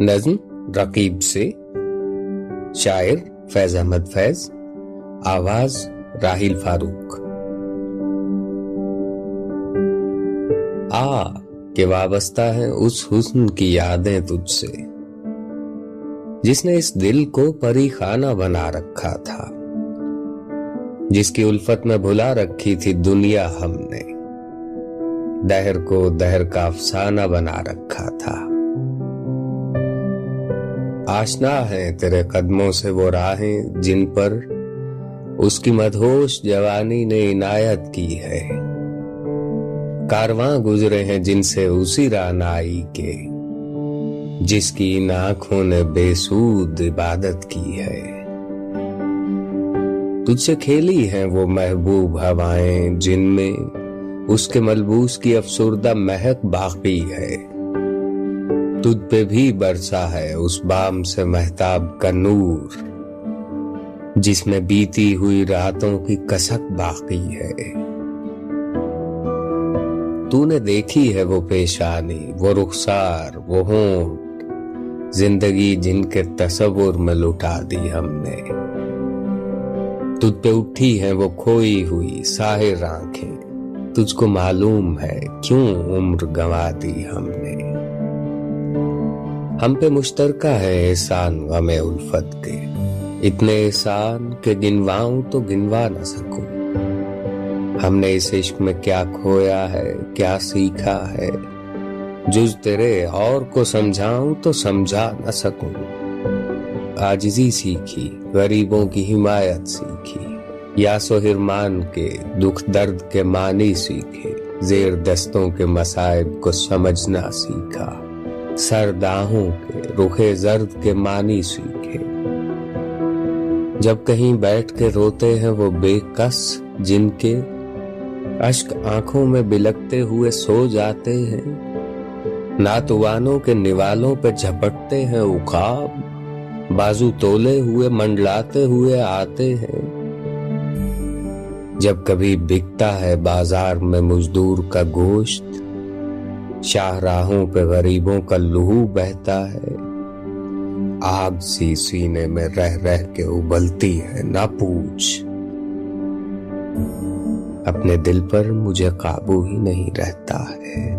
نظم رقیب سے، شاعر فیض احمد فیض، آواز راہیل فاروق۔ آ، کہ وابستہ ہے اس حسن کی یادیں تجھ سے، جس نے اس دل کو پری خانہ بنا رکھا تھا، جس کی الفت میں بھلا رکھی تھی دنیا ہم نے، دہر کو دہر کا افسانہ بنا رکھا تھا۔ آشنا ہے تیرے قدموں سے وہ راہیں جن پر اس کی مدہوش جوانی نے عنایت کی ہے۔ کارواں گزرے ہیں جن سے اسی رانائی کے، جس کی ان آنکھوں نے بے سود عبادت کی ہے۔ تجھ سے کھیلی ہیں وہ محبوب ہوائیں جن میں اس کے ملبوس کی افسردہ مہک باقی ہے۔ تجھ پہ بھی برسا ہے اس بام سے محتاب کا نور، جس میں بیتی ہوئی راتوں کی کسک باقی ہے۔ تو نے دیکھی ہے وہ پیشانی، وہ رخسار، وہ ہونٹ، زندگی جن کے تصور میں لٹا دی ہم نے۔ تجھ پہ اٹھی ہے وہ کھوئی ہوئی ساحر آنکھیں، تجھ کو معلوم ہے کیوں عمر گوا دی ہم نے۔ ہم پہ مشترکہ ہے احسان غم الفت کے۔ اتنے احسان کہ گنواؤں تو گنوا نہ سکوں۔ ہم نے اس عشق میں کیا کھویا ہے، کیا سیکھا ہے۔ جز تیرے اور کو سمجھاؤں تو سمجھا نہ سکوں۔ آجزی سیکھی، غریبوں کی حمایت سیکھی۔ یا سہرمان کے دکھ درد کے معنی سیکھے۔ زیر دستوں کے مسائب کو سمجھنا سیکھا۔ سرداہوں کے رخے زرد کے معنی سیکھے۔ جب کہیں بیٹھ کے روتے ہیں وہ بے کس، جن کے اشک آنکھوں میں بلکتے ہوئے سو جاتے ہیں۔ ناتوانوں کے نوالوں پہ جھپٹتے ہیں اقاب بازو تولے ہوئے، منڈلاتے ہوئے آتے ہیں۔ جب کبھی بکتا ہے بازار میں مزدور کا گوشت شاہ راہوں پہ غریبوں کا لہو بہتا ہے۔ آگ سی سینے میں رہ رہ کے ابلتی ہے، نہ پوچھ۔ اپنے دل پر مجھے قابو ہی نہیں رہتا ہے۔